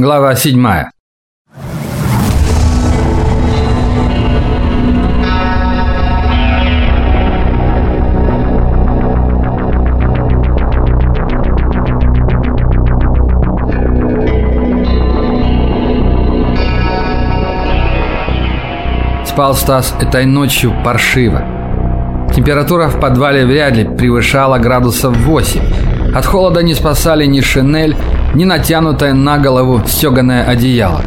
Глава 7. Спал Стас этой ночью паршиво. Температура в подвале вряд ли превышала градусов 8. От холода не спасали ни шинель, ни натянутое на голову стеганое одеяло.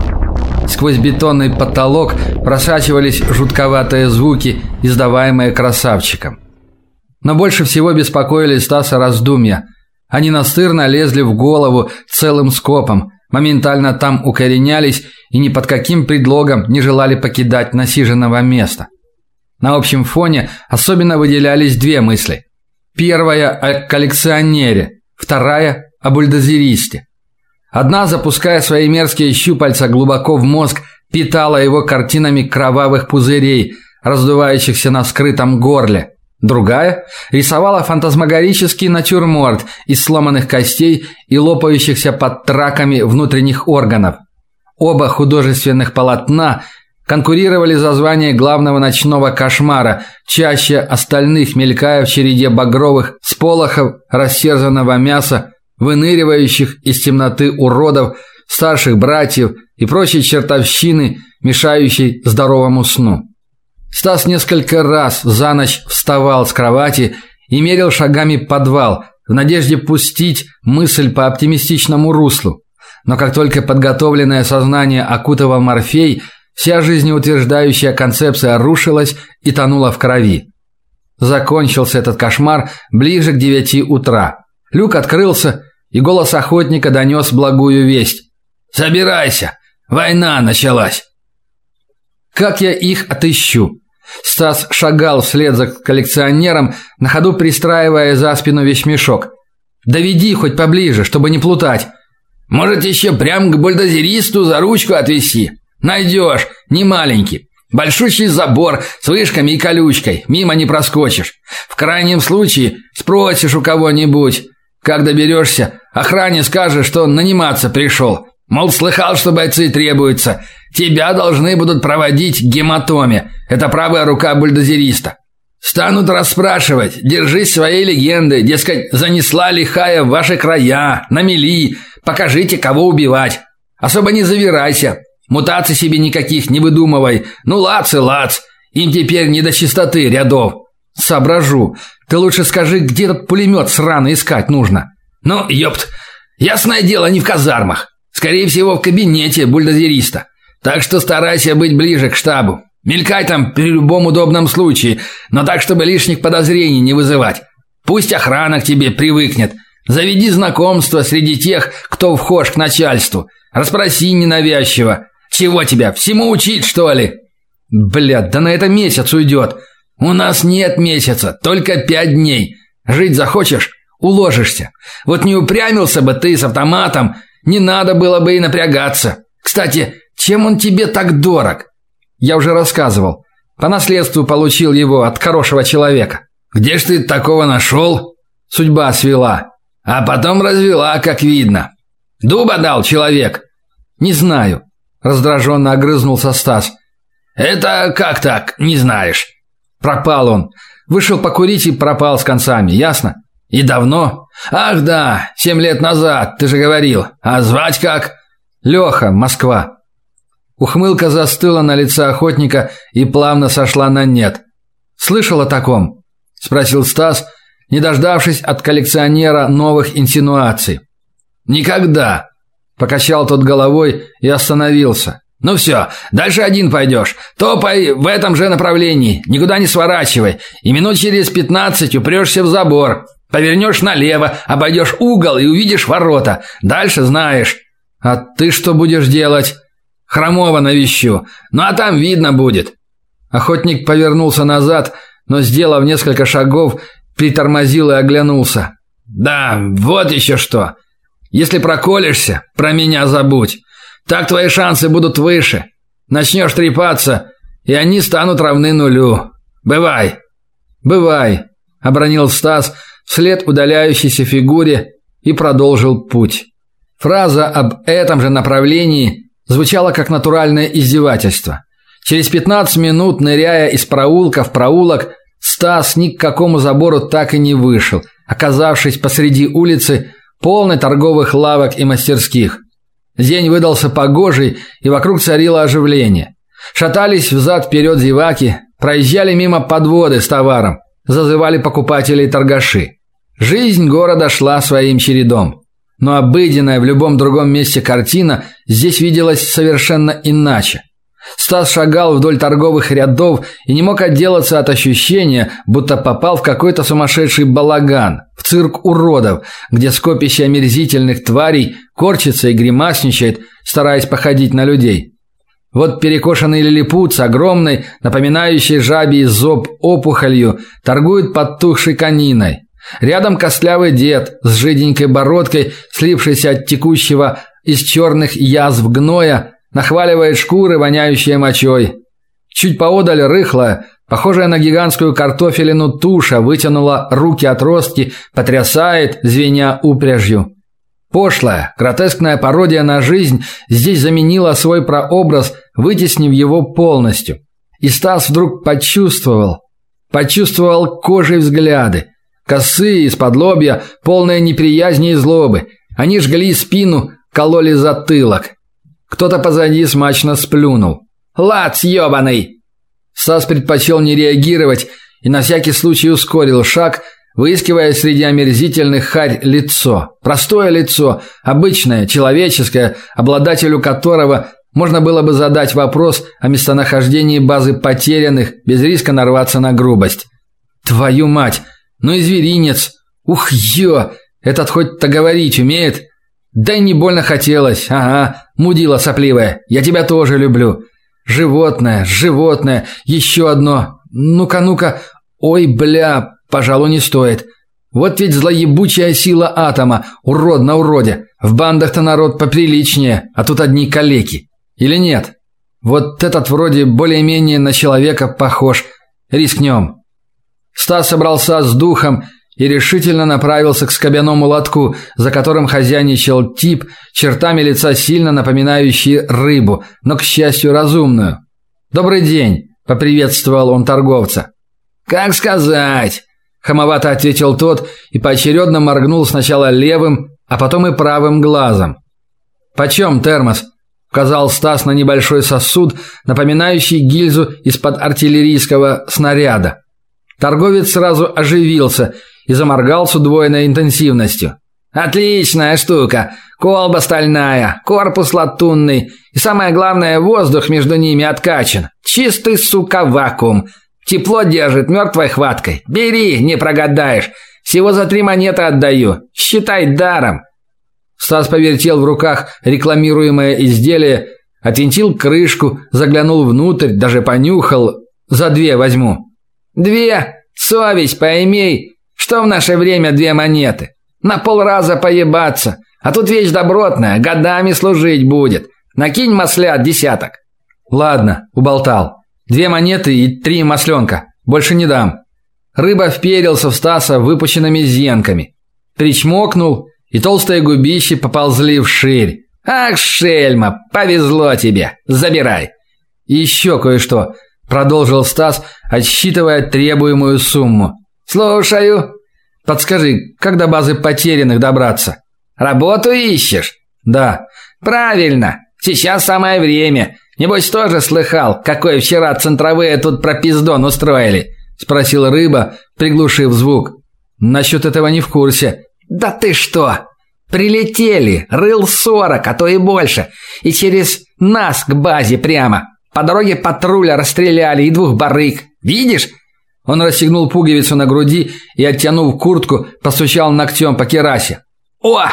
Сквозь бетонный потолок просачивались жутковатые звуки, издаваемые красавчиком. Но больше всего беспокоили Стаса раздумья. Они настырно лезли в голову целым скопом, моментально там укоренялись и ни под каким предлогом не желали покидать насиженного места. На общем фоне особенно выделялись две мысли. Первая о коллекционере, вторая о бульдозеристе. Одна, запуская свои мерзкие щупальца глубоко в мозг, питала его картинами кровавых пузырей, раздувающихся на вскрытом горле. Другая рисовала фантасмагорический натюрморт из сломанных костей и лопающихся под траками внутренних органов. Оба художественных полотна конкурировали за звание главного ночного кошмара, чаще остальных мелькая в череде багровых сполохов растерзанного мяса, выныривающих из темноты уродов, старших братьев и прочей чертовщины, мешающей здоровому сну. Стас несколько раз за ночь вставал с кровати и мерил шагами подвал, в надежде пустить мысль по оптимистичному руслу. Но как только подготовленное сознание окутывал морфей, вся жизнеутверждающая концепция рушилась и тонула в крови. Закончился этот кошмар ближе к девяти утра. Люк открылся, и голос охотника донес благую весть. «Собирайся! Война началась!» «Как я их отыщу?» Стас шагал вслед за коллекционером, на ходу пристраивая за спину вещмешок. «Доведи хоть поближе, чтобы не плутать!» «Может, еще прям к бульдозеристу за ручку отвезти? Найдешь, не маленький. Большущий забор с вышками и колючкой, мимо не проскочишь. В крайнем случае спросишь у кого-нибудь. Как доберешься, охране скажешь, что наниматься пришел. Мол, слыхал, что бойцы требуются. Тебя должны будут проводить к гематоме. Это правая рука бульдозериста. Станут расспрашивать, держись своей легенды, дескать, занесла лихая в ваши края, на мели, покажите, кого убивать. Особо не завирайся, мутаций себе никаких не выдумывай, ну лац и лац, им теперь не до чистоты рядов. Соображу, ты лучше скажи, где этот пулемет сраный искать нужно. Ну, ёпт, ясное дело, не в казармах. Скорее всего, в кабинете бульдозериста. Так что старайся быть ближе к штабу. Мелькай там при любом удобном случае, но так, чтобы лишних подозрений не вызывать. Пусть охрана к тебе привыкнет. Заведи знакомство среди тех, кто вхож к начальству. Расспроси ненавязчиво. Чего тебя, всему учить, что ли? Блядь, да на это месяц уйдет. У нас нет месяца, только пять дней. Жить захочешь уложишься. Вот не упрямился бы ты с автоматом, не надо было бы и напрягаться. Кстати, чем он тебе так дорог? Я уже рассказывал. По наследству получил его от хорошего человека. Где ж ты такого нашел? Судьба свела. А потом развела, как видно. Дуба дал человек. Не знаю. Раздраженно огрызнулся Стас. Это как так, не знаешь? Пропал он. Вышел покурить и пропал с концами, ясно? И давно? Ах, да, семь лет назад, ты же говорил. А звать как? Леха, Москва. Ухмылка застыла на лице охотника и плавно сошла на нет. Слышал о таком? спросил Стас, не дождавшись от коллекционера новых инсинуаций. Никогда, покачал тот головой и остановился. Ну все, дальше один пойдешь. Топай в этом же направлении, никуда не сворачивай, и минут через пятнадцать упрешься в забор. Повернешь налево, обойдешь угол и увидишь ворота. Дальше знаешь. А ты что будешь делать? Хромова навещу. Ну а там видно будет. Охотник повернулся назад, но сделав несколько шагов, притормозил и оглянулся. Да, вот еще что. Если проколешься, про меня забудь. Так твои шансы будут выше. Начнешь трепаться, и они станут равны нулю. Бывай. Бывай, обронил Стас вслед удаляющейся фигуре и продолжил путь. Фраза об этом же направлении звучала как натуральное издевательство. Через 15 минут, ныряя из проулка в проулок, Стас ни к какому забору так и не вышел, оказавшись посреди улицы, полной торговых лавок и мастерских. День выдался погожий, и вокруг царило оживление. Шатались взад-вперед зеваки, проезжали мимо подводы с товаром, зазывали покупателей торгаши. Жизнь города шла своим чередом. Но обыденная в любом другом месте картина здесь виделась совершенно иначе. Стас шагал вдоль торговых рядов и не мог отделаться от ощущения, будто попал в какой-то сумасшедший балаган, в цирк уродов, где скопище омерзительных тварей корчится и гримасничает, стараясь походить на людей. Вот перекошенный лилипут с огромной, напоминающей жабий зоб опухолью, торгует подтухшей кониной. Рядом костлявый дед с жиденькой бородкой, слившийся от текущего из черных язв гноя, нахваливает шкуры, воняющие мочой. Чуть поодаль рыхлая, похожая на гигантскую картофелину туша, вытянула руки от ростки, потрясает, звеня упряжью. Пошлая, гротескная пародия на жизнь здесь заменила свой прообраз, вытеснив его полностью. И Стас вдруг почувствовал, почувствовал кожей взгляды, косые из-под лобья, полные неприязни и злобы. Они жгли спину, кололи затылок. Кто-то позади смачно сплюнул. «Лац, ёбаный!» Стас предпочел не реагировать и на всякий случай ускорил шаг, выискивая среди омерзительных харь лицо. Простое лицо, обычное, человеческое, обладателю которого можно было бы задать вопрос о местонахождении базы потерянных без риска нарваться на грубость. «Твою мать! Ну и зверинец! Ух, ё! Этот хоть-то говорить умеет?» «Да не больно хотелось, ага, мудила сопливая, я тебя тоже люблю. Животное, животное, еще одно. Ну-ка, ну-ка, ой, бля, Пожалуй, не стоит. Вот ведь злоебучая сила атома, урод на уроде. В бандах-то народ поприличнее, а тут одни калеки. Или нет? Вот этот вроде более-менее на человека похож. Рискнем. Стас собрался с духом и решительно направился к скобяному лотку, за которым хозяйничал тип, чертами лица сильно напоминающий рыбу, но, к счастью, разумную. «Добрый день», – поприветствовал он торговца. «Как сказать?» Хамовато ответил тот и поочередно моргнул сначала левым, а потом и правым глазом. «Почем термос?» – указал Стас на небольшой сосуд, напоминающий гильзу из-под артиллерийского снаряда. Торговец сразу оживился и заморгал с удвоенной интенсивностью. «Отличная штука! Колба стальная, корпус латунный и, самое главное, воздух между ними откачан. Чистый, сука, вакуум. Тепло держит мертвой хваткой. Бери, не прогадаешь. Всего за три монеты отдаю. Считай даром. Стас повертел в руках рекламируемое изделие, отвинтил крышку, заглянул внутрь, даже понюхал. За две возьму. Две? Совесть поймей. Что в наше время две монеты? На полраза поебаться. А тут вещь добротная, годами служить будет. Накинь маслят десяток. Ладно, уболтал. Две монеты и три масленка. Больше не дам. Рыба вперился в Стаса выпущенными зенками. Причмокнул, и толстые губищи поползли вширь. «Ах, шельма, повезло тебе! Забирай!» «И еще кое-что», – продолжил Стас, отсчитывая требуемую сумму. «Слушаю». «Подскажи, как до базы потерянных добраться?» «Работу ищешь?» «Да». «Правильно. Сейчас самое время. Небось тоже слыхал, какой вчера центровые тут пропиздон устроили?» – спросил рыба, приглушив звук. «Насчет этого не в курсе». «Да ты что? Прилетели, рыл сорок, а то и больше, и через нас к базе прямо. По дороге патруля расстреляли и двух барыг. Видишь?» Он расстегнул пуговицу на груди и, оттянув куртку, постучал ногтем по керасе. «О!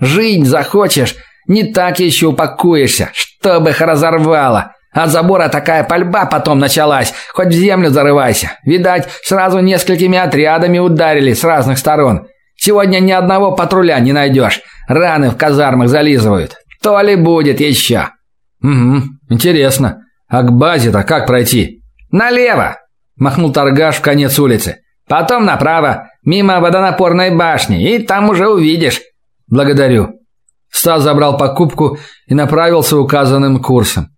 Жить захочешь? Не так еще упакуешься, чтобы их разорвало. От забора такая пальба потом началась, хоть в землю зарывайся. Видать, сразу несколькими отрядами ударили с разных сторон. Сегодня ни одного патруля не найдешь. Раны в казармах зализывают. То ли будет еще. Угу, интересно. А к базе-то как пройти? Налево, махнул торгаш в конец улицы. Потом направо, мимо водонапорной башни, и там уже увидишь. Благодарю. Стас забрал покупку и направился указанным курсом.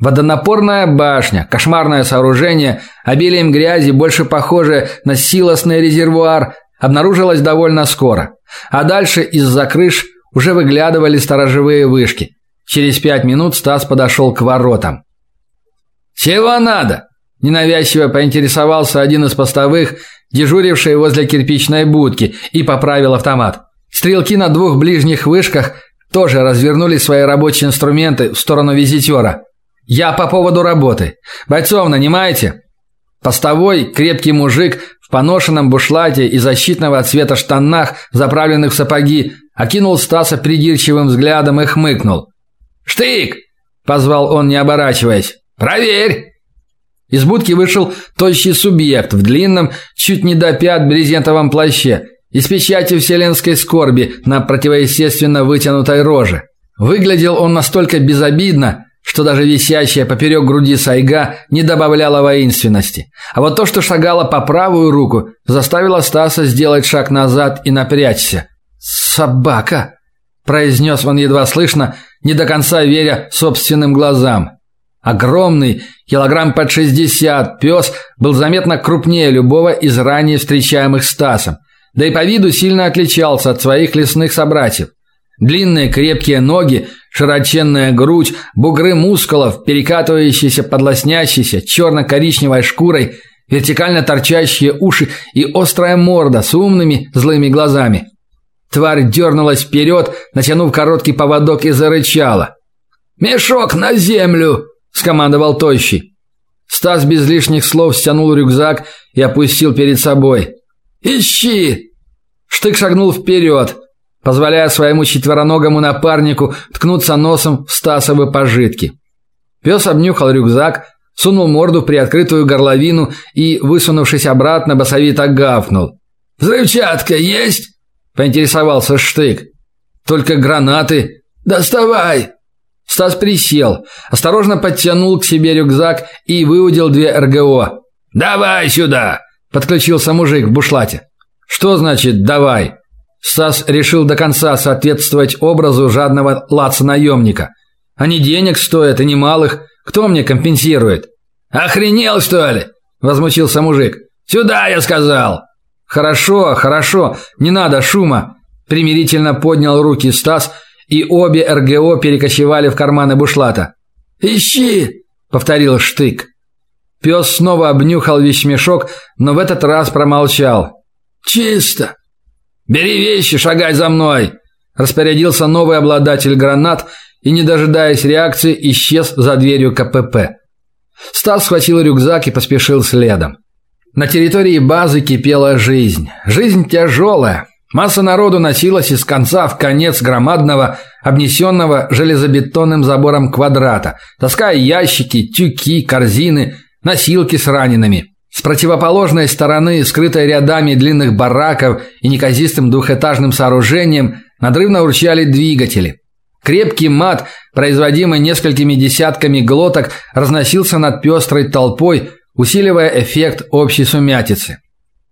Водонапорная башня, кошмарное сооружение, обилием грязи, больше похожее на силосный резервуар, обнаружилось довольно скоро. А дальше из-за крыш уже выглядывали сторожевые вышки. Через пять минут Стас подошел к воротам. «Чего надо?» – ненавязчиво поинтересовался один из постовых, дежуривший возле кирпичной будки, и поправил автомат. Стрелки на двух ближних вышках тоже развернули свои рабочие инструменты в сторону визитера. «Я по поводу работы. Бойцов нанимаете?» Постовой, крепкий мужик в поношенном бушлате и защитного цвета штанах, заправленных в сапоги, окинул Стаса придирчивым взглядом и хмыкнул. «Штык!» – позвал он, не оборачиваясь. «Проверь!» Из будки вышел тощий субъект в длинном, чуть не до пят брезентовом плаще и с печатью вселенской скорби на противоестественно вытянутой роже. Выглядел он настолько безобидно, что даже висящая поперек груди сайга не добавляла воинственности. А вот то, что шагало по правую руку, заставило Стаса сделать шаг назад и напрячься. «Собака!» – произнес он едва слышно, не до конца веря собственным глазам. Огромный, килограмм под шестьдесят, пес был заметно крупнее любого из ранее встречаемых Стасом, да и по виду сильно отличался от своих лесных собратьев. Длинные крепкие ноги, широченная грудь, бугры мускулов, перекатывающиеся под лоснящейся черно-коричневой шкурой, вертикально торчащие уши и острая морда с умными злыми глазами. Тварь дернулась вперед, натянув короткий поводок и зарычала. «Мешок на землю!» – скомандовал Тощий. Стас без лишних слов стянул рюкзак и опустил перед собой. «Ищи!» Штык шагнул вперед – позволяя своему четвероногому напарнику ткнуться носом в Стасовы пожитки. Пес обнюхал рюкзак, сунул морду в приоткрытую горловину и, высунувшись обратно, басовито гавкнул. «Взрывчатка есть?» – поинтересовался Штык. «Только гранаты. Доставай!» Стас присел, осторожно подтянул к себе рюкзак и выудил две РГО. «Давай сюда!» – подключился мужик в бушлате. «Что значит «давай»?» Стас решил до конца соответствовать образу жадного лаца-наемника. Они денег стоят и немалых. Кто мне компенсирует? Охренел, что ли? возмутился мужик. Сюда, я сказал. Хорошо, хорошо, не надо шума, примирительно поднял руки Стас, и обе РГО перекочевали в карманы бушлата. Ищи, повторил Штык. Пес снова обнюхал вещмешок, но в этот раз промолчал. Чисто. «Бери вещи, шагай за мной!» Распорядился новый обладатель гранат и, не дожидаясь реакции, исчез за дверью КПП. Стас схватил рюкзак и поспешил следом. На территории базы кипела жизнь. Жизнь тяжелая. Масса народу носилась из конца в конец громадного, обнесенного железобетонным забором квадрата, таская ящики, тюки, корзины, носилки с ранеными. С противоположной стороны, скрытой рядами длинных бараков и неказистым двухэтажным сооружением, надрывно урчали двигатели. Крепкий мат, производимый несколькими десятками глоток, разносился над пестрой толпой, усиливая эффект общей сумятицы.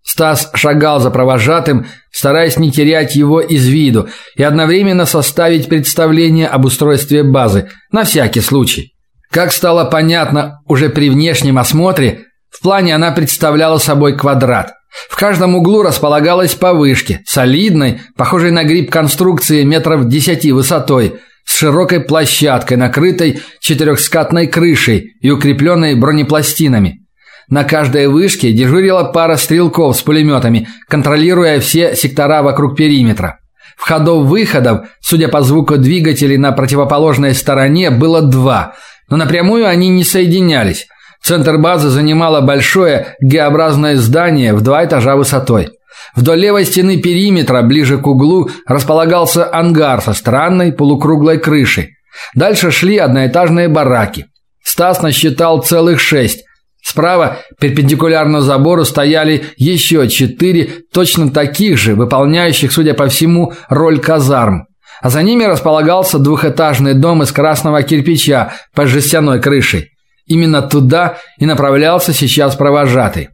Стас шагал за провожатым, стараясь не терять его из виду и одновременно составить представление об устройстве базы, на всякий случай. Как стало понятно уже при внешнем осмотре, в плане она представляла собой квадрат. В каждом углу располагалась по вышке, солидной, похожей на гриб конструкции метров десяти высотой, с широкой площадкой, накрытой четырехскатной крышей и укрепленной бронепластинами. На каждой вышке дежурила пара стрелков с пулеметами, контролируя все сектора вокруг периметра. Входов-выходов, судя по звуку двигателей на противоположной стороне, было два, но напрямую они не соединялись. Центр базы занимало большое Г-образное здание в два этажа высотой. Вдоль левой стены периметра, ближе к углу, располагался ангар со странной полукруглой крышей. Дальше шли одноэтажные бараки. Стас насчитал целых шесть. Справа, перпендикулярно забору, стояли еще четыре точно таких же, выполняющих, судя по всему, роль казарм. А за ними располагался двухэтажный дом из красного кирпича под жестяной крышей. Именно туда и направлялся сейчас провожатый.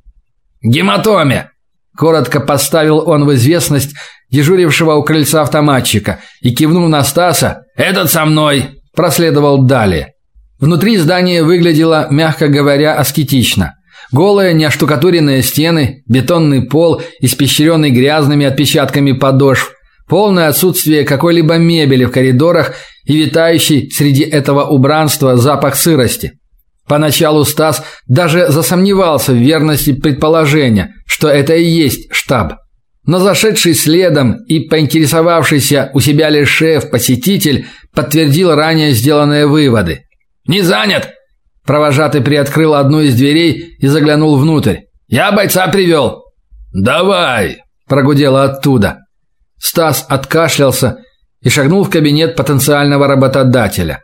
«Гематоме!» Коротко поставил он в известность дежурившего у крыльца автоматчика, и кивнул на Стаса «Этот со мной!» проследовал далее. Внутри здание выглядело, мягко говоря, аскетично. Голые, неоштукатуренные стены, бетонный пол, испещренный грязными отпечатками подошв, полное отсутствие какой-либо мебели в коридорах и витающий среди этого убранства запах сырости. Поначалу Стас даже засомневался в верности предположения, что это и есть штаб. Но зашедший следом и поинтересовавшийся у себя ли шеф-посетитель подтвердил ранее сделанные выводы. «Не занят!» Провожатый приоткрыл одну из дверей и заглянул внутрь. «Я бойца привел!» «Давай!» – прогудело оттуда. Стас откашлялся и шагнул в кабинет потенциального работодателя.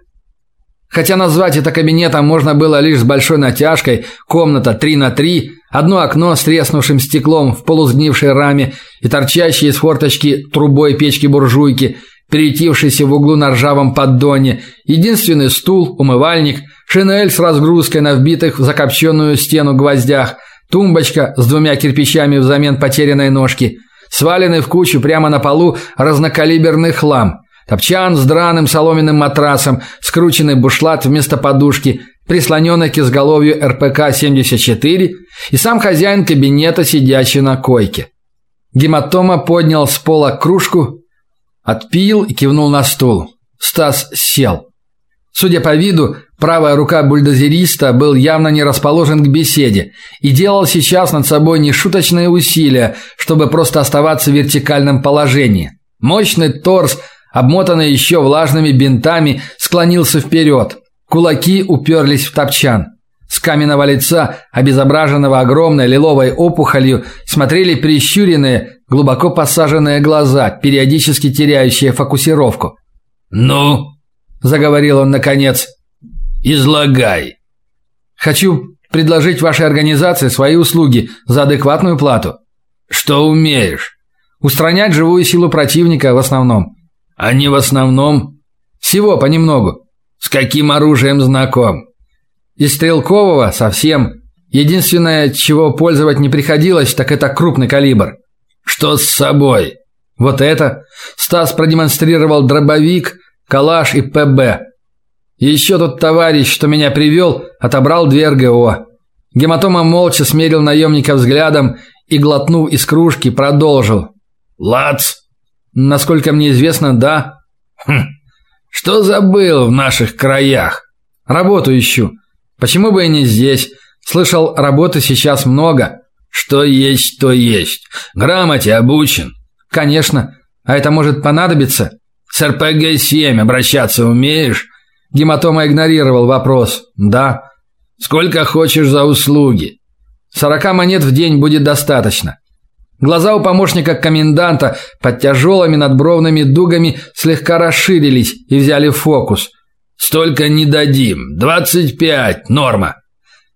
Хотя назвать это кабинетом можно было лишь с большой натяжкой, комната 3 на 3, одно окно с треснувшим стеклом в полусгнившей раме и торчащие из форточки трубой печки-буржуйки, перетившийся в углу на ржавом поддоне, единственный стул, умывальник, шинель с разгрузкой на вбитых в закопченную стену гвоздях, тумбочка с двумя кирпичами взамен потерянной ножки, сваленный в кучу прямо на полу разнокалиберный хлам – Топчан с драным соломенным матрасом, скрученный бушлат вместо подушки, прислоненный к изголовью РПК-74 и сам хозяин кабинета, сидящий на койке. Гематома поднял с пола кружку, отпил и кивнул на стул. Стас сел. Судя по виду, правая рука бульдозериста был явно не расположен к беседе и делал сейчас над собой нешуточные усилия, чтобы просто оставаться в вертикальном положении. Мощный торс – обмотанный еще влажными бинтами, склонился вперед. Кулаки уперлись в топчан. С каменного лица, обезображенного огромной лиловой опухолью, смотрели прищуренные, глубоко посаженные глаза, периодически теряющие фокусировку. «Ну?» – заговорил он наконец. «Излагай». «Хочу предложить вашей организации свои услуги за адекватную плату». «Что умеешь?» «Устранять живую силу противника в основном». Они в основном всего понемногу. С каким оружием знаком? Из стрелкового совсем. Единственное, чего пользовать не приходилось, так это крупный калибр. Что с собой? Вот это. Стас продемонстрировал дробовик, калаш и ПБ. Еще тот товарищ, что меня привел, отобрал две РГО. Гематома молча смерил наемника взглядом и, глотнув из кружки, продолжил. «Лац!» Насколько мне известно, да. Хм. Что забыл в наших краях? Работу ищу. Почему бы и не здесь? Слышал, работы сейчас много. Что есть, то есть. Грамоте обучен. Конечно. А это может понадобиться? С РПГ-7 обращаться умеешь? Гематома игнорировал вопрос. Да. Сколько хочешь за услуги? Сорока монет в день будет достаточно. Глаза у помощника коменданта под тяжелыми надбровными дугами слегка расширились и взяли фокус. «Столько не дадим. Двадцать пять. Норма».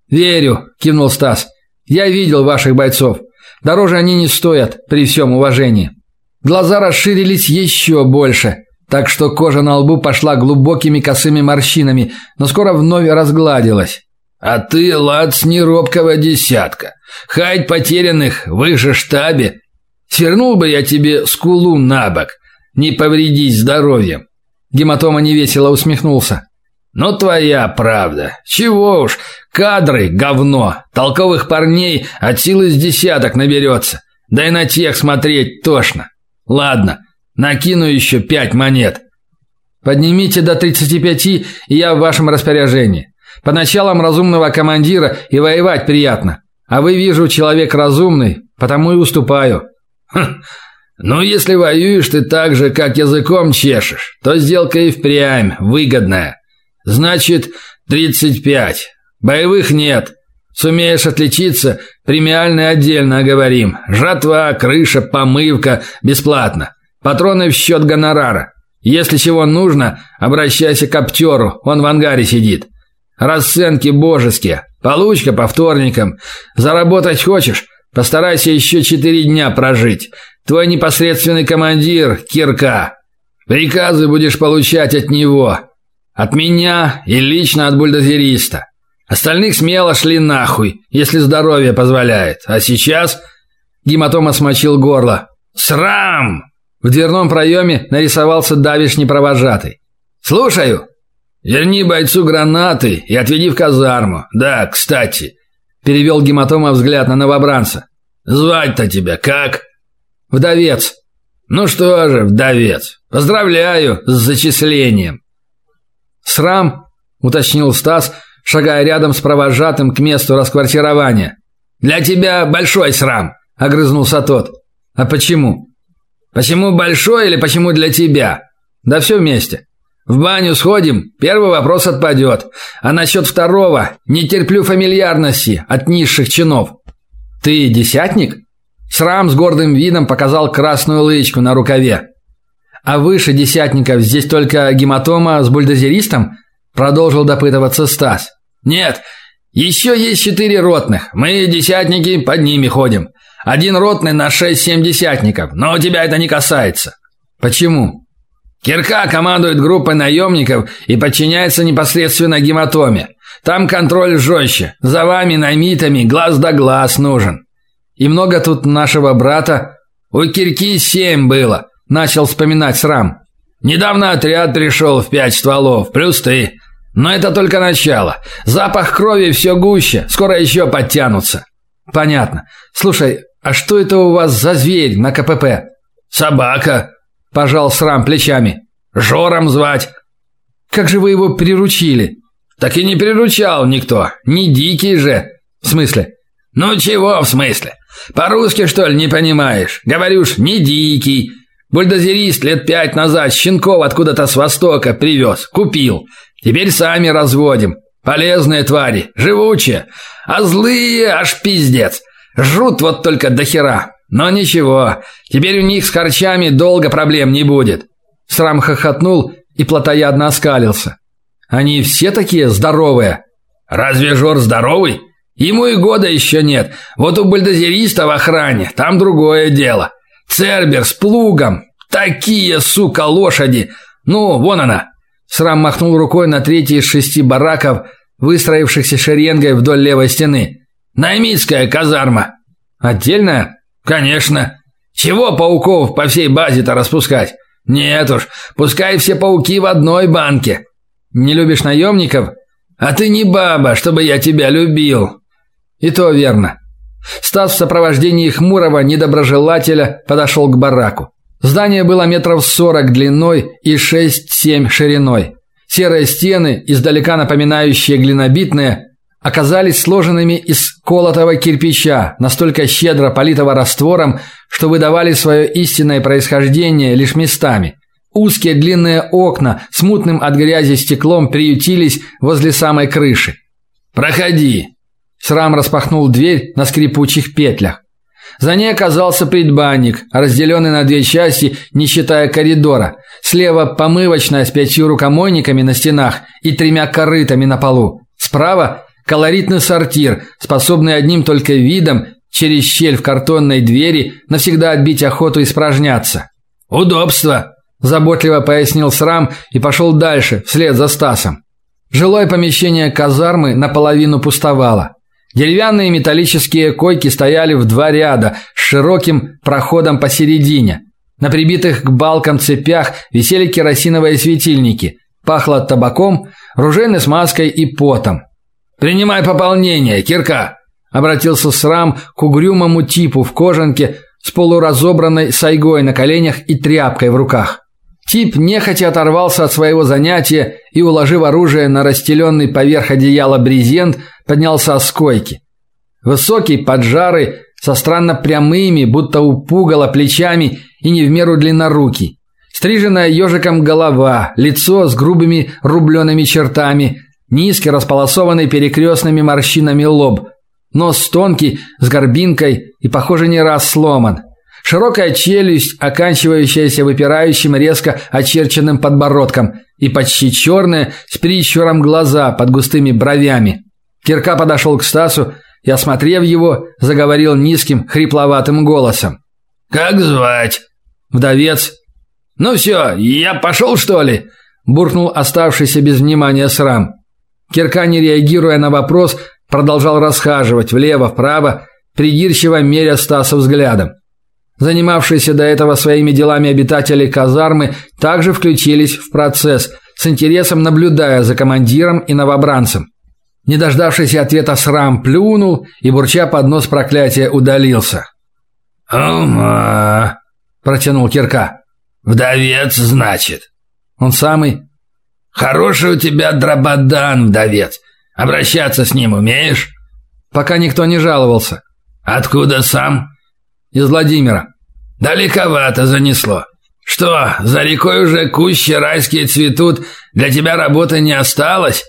«Верю», – кивнул Стас. «Я видел ваших бойцов. Дороже они не стоят, при всем уважении». Глаза расширились еще больше, так что кожа на лбу пошла глубокими косыми морщинами, но скоро вновь разгладилась. А ты, лац, не робкого десятка. Хать потерянных в их же штабе. Свернул бы я тебе скулу на бок. Не повредись здоровьем. Гематома невесело усмехнулся. Ну твоя правда. Чего уж, кадры говно. Толковых парней от силы с десяток наберется. Да и на тех смотреть тошно. Ладно, накину еще пять монет. Поднимите до тридцати пяти, и я в вашем распоряжении. По началам разумного командира и воевать приятно. А вы, вижу, человек разумный, потому и уступаю. Хм. Ну, если воюешь ты так же, как языком чешешь, то сделка и впрямь выгодная. Значит, 35. Боевых нет. Сумеешь отличиться, премиальный отдельно оговорим. Жатва, крыша, помывка бесплатно. Патроны в счет гонорара. Если чего нужно, обращайся к аптеру, он в ангаре сидит. Расценки божеские. Получка по вторникам. Заработать хочешь? Постарайся еще четыре дня прожить. Твой непосредственный командир Кирка. Приказы будешь получать от него. От меня и лично от бульдозериста. Остальных смело шли нахуй, если здоровье позволяет. А сейчас гематома смочил горло. Срам! В дверном проеме нарисовался давишний провожатый. «Слушаю!» «Верни бойцу гранаты и отведи в казарму. Да, кстати!» Перевел гематома взгляд на новобранца. «Звать-то тебя как?» «Вдовец». «Ну что же, вдовец, поздравляю с зачислением». «Срам?» – уточнил Стас, шагая рядом с провожатым к месту расквартирования. «Для тебя большой срам», – огрызнулся тот. «А почему?» «Почему большой или почему для тебя?» «Да все вместе». «В баню сходим, первый вопрос отпадет. А насчет второго не терплю фамильярности от низших чинов». «Ты десятник?» Срам с гордым видом показал красную лычку на рукаве. «А выше десятников здесь только гематома с бульдозеристом?» Продолжил допытываться Стас. «Нет, еще есть четыре ротных. Мы, десятники, под ними ходим. Один ротный на шесть-семь десятников, но тебя это не касается». «Почему?» Кирка командует группой наемников и подчиняется непосредственно гематоме. Там контроль жестче. За вами, наймитами, глаз да глаз нужен. И много тут нашего брата. У Кирки семь было, начал вспоминать срам. Недавно отряд пришел в пять стволов, плюс ты. Но это только начало. Запах крови все гуще, скоро еще подтянутся. Понятно. Слушай, а что это у вас за зверь на КПП? Собака. Пожал Срам плечами. Жором звать. Как же вы его приручили? Так и не приручал никто. Не дикий же. В смысле? Ну чего в смысле? По-русски, что ли, не понимаешь? Говорю ж, не дикий. Бульдозерист лет пять назад щенков откуда-то с востока привез, купил. Теперь сами разводим. Полезные твари, живучие, а злые аж пиздец. Жрут вот только до хера. Но ничего, теперь у них с харчами долго проблем не будет. Срам хохотнул и плотоядно оскалился. Они все такие здоровые. Разве Жор здоровый? Ему и года еще нет. Вот у бульдозериста в охране там другое дело. Цербер с плугом. Такие, сука, лошади. Ну, вон она. Срам махнул рукой на третий из шести бараков, выстроившихся шеренгой вдоль левой стены. Наймитская казарма. Отдельная? Конечно. Чего пауков по всей базе-то распускать? Нет уж, пускай все пауки в одной банке. Не любишь наемников? А ты не баба, чтобы я тебя любил. И то верно. Стас в сопровождении хмурого недоброжелателя подошел к бараку. Здание было метров сорок длиной и шесть-семь шириной. Серые стены, издалека напоминающие глинобитные, оказались сложенными из колотого кирпича, настолько щедро политого раствором, что выдавали свое истинное происхождение лишь местами. Узкие длинные окна с мутным от грязи стеклом приютились возле самой крыши. «Проходи!» Срам распахнул дверь на скрипучих петлях. За ней оказался предбанник, разделенный на две части, не считая коридора. Слева помывочная с пятью рукомойниками на стенах и тремя корытами на полу. Справа Колоритный сортир, способный одним только видом через щель в картонной двери навсегда отбить охоту испражняться. Удобство, заботливо пояснил Срам и пошел дальше, вслед за Стасом. Жилое помещение казармы наполовину пустовало. Деревянные металлические койки стояли в два ряда с широким проходом посередине. На прибитых к балкам цепях висели керосиновые светильники. Пахло табаком, ружейной смазкой и потом. «Принимай пополнение, кирка!» Обратился Срам к угрюмому типу в кожанке с полуразобранной сайгой на коленях и тряпкой в руках. Тип нехотя оторвался от своего занятия и, уложив оружие на расстеленный поверх одеяла брезент, поднялся с койки. Высокий, поджарый, со странно прямыми, будто у плечами и не в меру длиннорукий. Стриженная ежиком голова, лицо с грубыми рубленными чертами, Низкий, располосованный перекрестными морщинами лоб. Нос тонкий, с горбинкой и, похоже, не раз сломан. Широкая челюсть, оканчивающаяся выпирающим резко очерченным подбородком, и почти черные, с прищуром глаза под густыми бровями. Кирка подошел к Стасу и, осмотрев его, заговорил низким, хрипловатым голосом. «Как звать?» «Вдовец». «Ну все, я пошел, что ли?» буркнул оставшийся без внимания срам. Кирка, не реагируя на вопрос, продолжал расхаживать влево-вправо, придирчиво меря Стаса взглядом. Занимавшиеся до этого своими делами обитатели казармы также включились в процесс, с интересом наблюдая за командиром и новобранцем. Не дождавшийся ответа срам плюнул и, бурча под нос проклятия, удалился. «Ума!» – протянул Кирка. «Вдовец, значит?» «Он самый?» «Хороший у тебя дрободан, вдовец. Обращаться с ним умеешь?» «Пока никто не жаловался». «Откуда сам?» «Из Владимира». «Далековато занесло. Что, за рекой уже кущи райские цветут, для тебя работы не осталось?»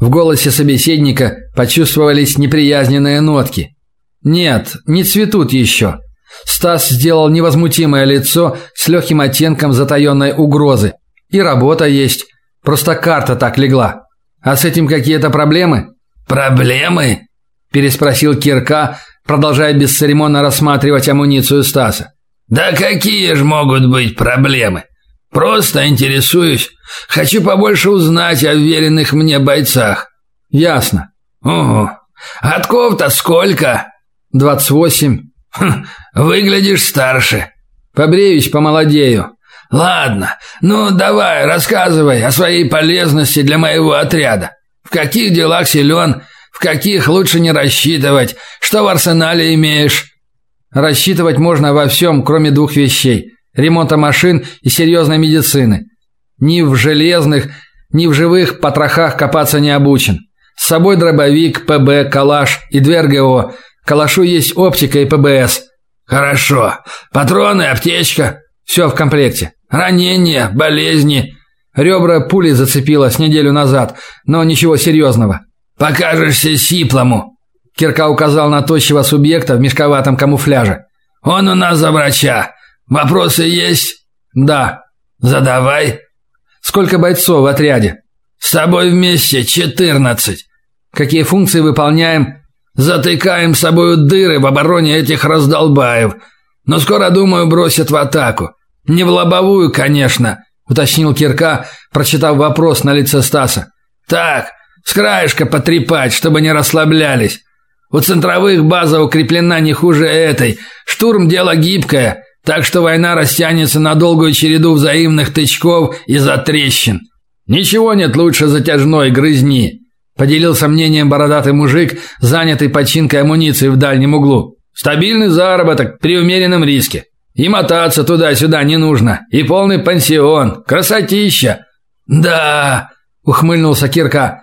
В голосе собеседника почувствовались неприязненные нотки. «Нет, не цветут еще». Стас сделал невозмутимое лицо с легким оттенком затаенной угрозы. «И работа есть. Просто карта так легла. А с этим какие-то проблемы?» «Проблемы?» – переспросил Кирка, продолжая бесцеремонно рассматривать амуницию Стаса. «Да какие же могут быть проблемы? Просто интересуюсь. Хочу побольше узнать о веренных мне бойцах». «Ясно». «Угу. Отков-то сколько?» «Двадцать восемь». Хм, выглядишь старше». «Побреюсь, помолодею». «Ладно, ну давай, рассказывай о своей полезности для моего отряда. В каких делах силен, в каких лучше не рассчитывать, что в арсенале имеешь?» Рассчитывать можно во всем, кроме двух вещей – ремонта машин и серьезной медицины. Ни в железных, ни в живых потрохах копаться не обучен. С собой дробовик, ПБ, калаш и две РГО. Калашу есть оптика и ПБС. Хорошо. Патроны, аптечка. Все в комплекте. Ранения, болезни. Ребра пули зацепило с неделю назад, но ничего серьезного. Покажешься сиплому. Кирка указал на тощего субъекта в мешковатом камуфляже. «Он у нас за врача. Вопросы есть?» «Да». «Задавай». «Сколько бойцов в отряде?» «С тобой вместе четырнадцать». «Какие функции выполняем?» «Затыкаем с собою дыры в обороне этих раздолбаев. Но скоро, думаю, бросят в атаку. Не в лобовую, конечно», — уточнил Кирка, прочитав вопрос на лице Стаса. «Так, с краешка потрепать, чтобы не расслаблялись. У центровых база укреплена не хуже этой. Штурм – дело гибкое, так что война растянется на долгую череду взаимных тычков и затрещин. Ничего нет лучше затяжной грызни. Поделился мнением бородатый мужик, занятый починкой амуниции в дальнем углу. Стабильный заработок при умеренном риске. И мотаться туда-сюда не нужно. И полный пансион. Красотища. Да, ухмыльнулся Кирка.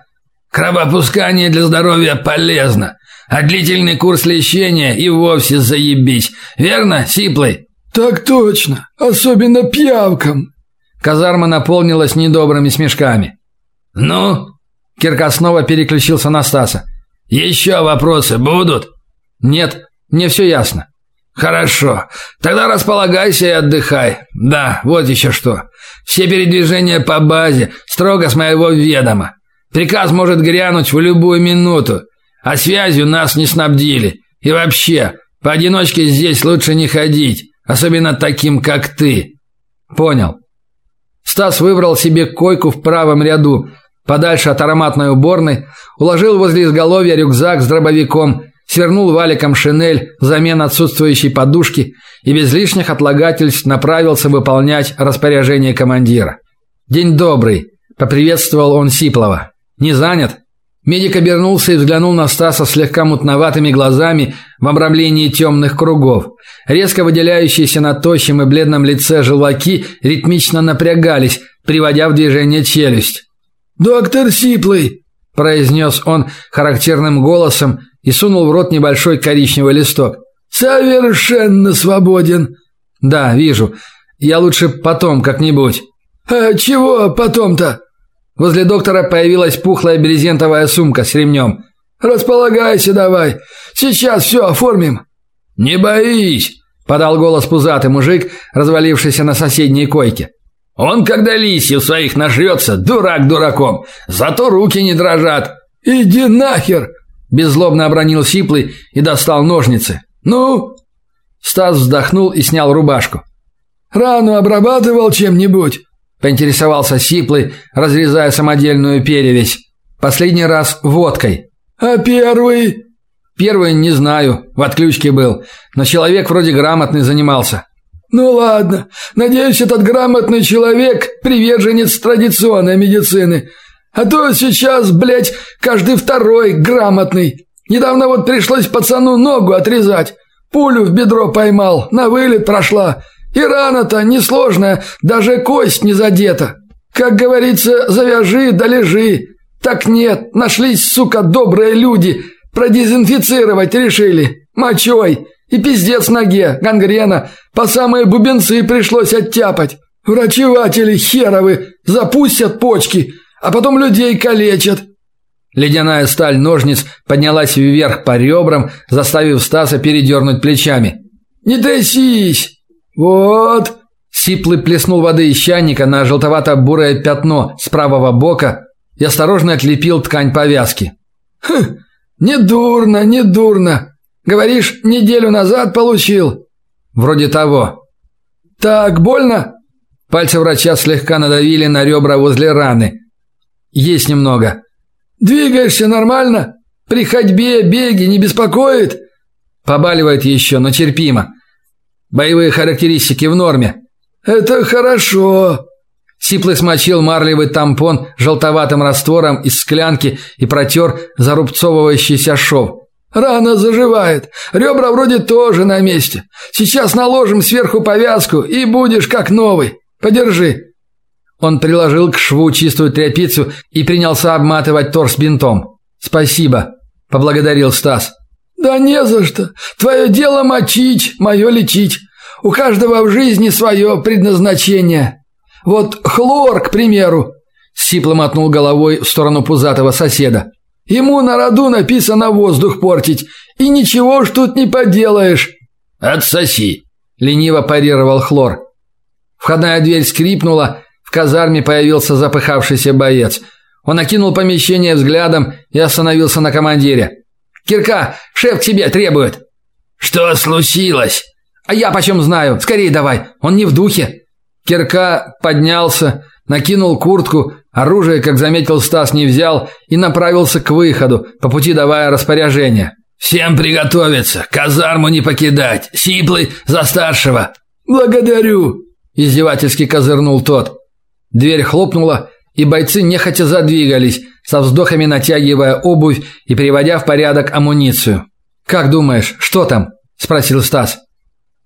Кровопускание для здоровья полезно. А длительный курс лечения и вовсе заебись. Верно, Сиплый?» «Так точно. Особенно пьявкам». Казарма наполнилась недобрыми смешками. «Ну?» Кирка снова переключился на Стаса. «Еще вопросы будут?» «Нет, мне все ясно». «Хорошо. Тогда располагайся и отдыхай. Да, вот еще что. Все передвижения по базе строго с моего ведома. Приказ может грянуть в любую минуту. А связью нас не снабдили. И вообще, поодиночке здесь лучше не ходить, особенно таким, как ты. Понял. Стас выбрал себе койку в правом ряду, подальше от ароматной уборной, уложил возле изголовья рюкзак с дробовиком, свернул валиком шинель взамен отсутствующей подушки и без лишних отлагательств направился выполнять распоряжение командира. «День добрый», – поприветствовал он Сиплова. «Не занят?» Медик обернулся и взглянул на Стаса слегка мутноватыми глазами в обрамлении темных кругов. Резко выделяющиеся на тощем и бледном лице желваки ритмично напрягались, приводя в движение челюсть. «Доктор Сиплый!» – произнес он характерным голосом и сунул в рот небольшой коричневый листок. «Совершенно свободен!» «Да, вижу. Я лучше потом как-нибудь». «А чего потом-то?» Возле доктора появилась пухлая брезентовая сумка с ремнем. «Располагайся давай. Сейчас все оформим». «Не боись», – подал голос пузатый мужик, развалившийся на соседней койке. «Он, когда лисью своих нажрется, дурак дураком, зато руки не дрожат». «Иди нахер!» – беззлобно обронил Сиплый и достал ножницы. «Ну?» Стас вздохнул и снял рубашку. «Рану обрабатывал чем-нибудь?» Поинтересовался Сиплый, разрезая самодельную перевязь. Последний раз водкой. «А первый?» Первый не знаю, в отключке был, но человек вроде грамотный занимался. Ну ладно. Надеюсь, этот грамотный человек приверженец традиционной медицины. А то сейчас, блядь, каждый второй грамотный. Недавно вот пришлось пацану ногу отрезать. Пулю в бедро поймал, на вылет прошла. И рана-то несложная, даже кость не задета. Как говорится, завяжи да лежи. Так нет, нашлись, сука, добрые люди. Продезинфицировать решили. Мочой. И пиздец ноге, гангрена. По самые бубенцы пришлось оттяпать. Врачеватели херовы запустят почки, а потом людей калечат. Ледяная сталь ножниц поднялась вверх по ребрам, заставив Стаса передернуть плечами. «Не трясись! Вот!» Сиплый плеснул воды из чайника на желтовато-бурое пятно с правого бока и осторожно отлепил ткань повязки. «Хм, не дурно, не дурно. Говоришь, неделю назад получил?» «Вроде того». «Так, больно?» Пальцы врача слегка надавили на ребра возле раны. «Есть немного». «Двигаешься нормально? При ходьбе, беге не беспокоит?» «Побаливает еще, но терпимо. Боевые характеристики в норме». «Это хорошо». Сиплый смочил марлевый тампон желтоватым раствором из склянки и протер зарубцовывающийся шов. «Рана заживает. Ребра вроде тоже на месте. Сейчас наложим сверху повязку, и будешь как новый. Подержи». Он приложил к шву чистую тряпицу и принялся обматывать торс бинтом. «Спасибо», – поблагодарил Стас. «Да не за что. Твое дело мочить, мое лечить. У каждого в жизни свое предназначение. Вот хлор, к примеру, Сипло мотнул головой в сторону пузатого соседа. Ему на роду написано воздух портить, и ничего ж тут не поделаешь. Отсоси, лениво парировал хлор. Входная дверь скрипнула, в казарме появился запыхавшийся боец. Он окинул помещение взглядом и остановился на командире. «Кирка, шеф к тебе требует!» «Что случилось?» А я почем знаю? Скорее давай, он не в духе. Кирка поднялся, накинул куртку, оружие, как заметил Стас, не взял и направился к выходу, по пути давая распоряжение. Всем приготовиться, казарму не покидать. Сиплый за старшего. Благодарю, издевательски козырнул тот. Дверь хлопнула, и бойцы нехотя задвигались, со вздохами натягивая обувь и приводя в порядок амуницию. Как думаешь, что там? спросил Стас.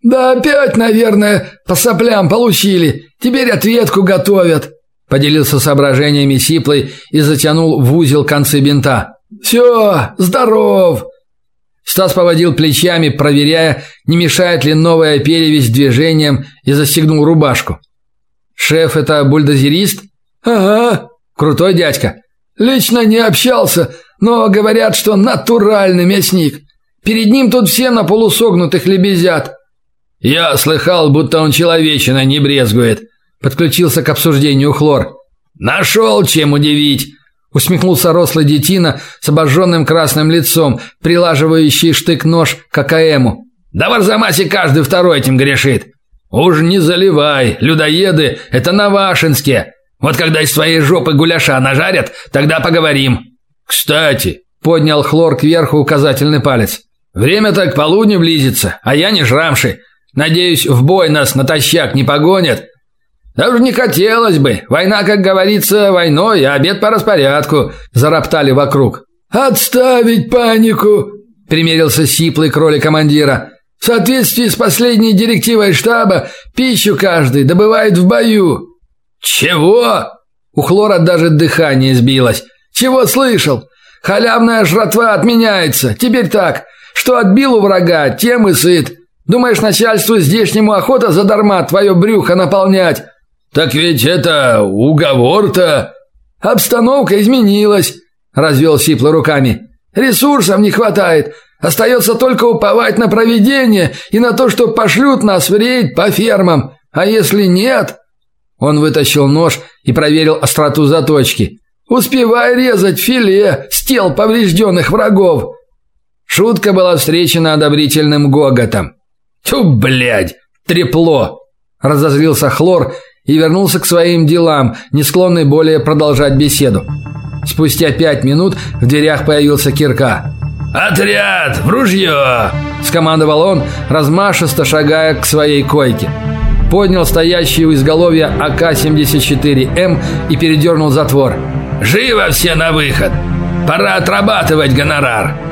«Да опять, наверное, по соплям получили. Теперь ответку готовят», – поделился соображениями Сиплый и затянул в узел концы бинта. «Все, здоров!» Стас поводил плечами, проверяя, не мешает ли новая перевесь движением, и застегнул рубашку. «Шеф – это бульдозерист?» «Ага». «Крутой дядька?» «Лично не общался, но говорят, что натуральный мясник. Перед ним тут все на полусогнутых лебезят. «Я слыхал, будто он человечина не брезгует», – подключился к обсуждению Хлор. «Нашел, чем удивить», – усмехнулся рослый детина с обожженным красным лицом, прилаживающий штык-нож к АКМу. «Да в Арзамасе каждый второй этим грешит. Уж не заливай, людоеды – это на Вашинске. Вот когда из твоей жопы гуляша нажарят, тогда поговорим». «Кстати», – поднял Хлор кверху указательный палец. «Время так к полудню близится, а я не жрамший. Надеюсь, в бой нас натощак не погонят. Даже не хотелось бы. Война, как говорится, войной, а обед по распорядку, зароптали вокруг. Отставить панику, примерился сиплый кролик командира. В соответствии с последней директивой штаба, пищу каждый добывает в бою. Чего? У Хлора даже дыхание сбилось. Чего слышал? Халявная жратва отменяется. Теперь так, что отбил у врага, тем и сыт. Думаешь, начальству здешнему охота задарма твое брюхо наполнять? Так ведь это уговор-то. Обстановка изменилась, развел Сипло руками. Ресурсов не хватает. Остается только уповать на провидение и на то, что пошлют нас в рейд по фермам. А если нет, он вытащил нож и проверил остроту заточки. Успевай резать филе с тел поврежденных врагов. Шутка была встречена одобрительным гоготом. «Тю, блядь! Трепло!» Разозлился Хлор и вернулся к своим делам, не склонный более продолжать беседу. Спустя пять минут в дверях появился Кирка. «Отряд! В ружье!» – скомандовал он, размашисто шагая к своей койке. Поднял стоящий у изголовья АК-74М и передернул затвор. «Живо все на выход! Пора отрабатывать гонорар!»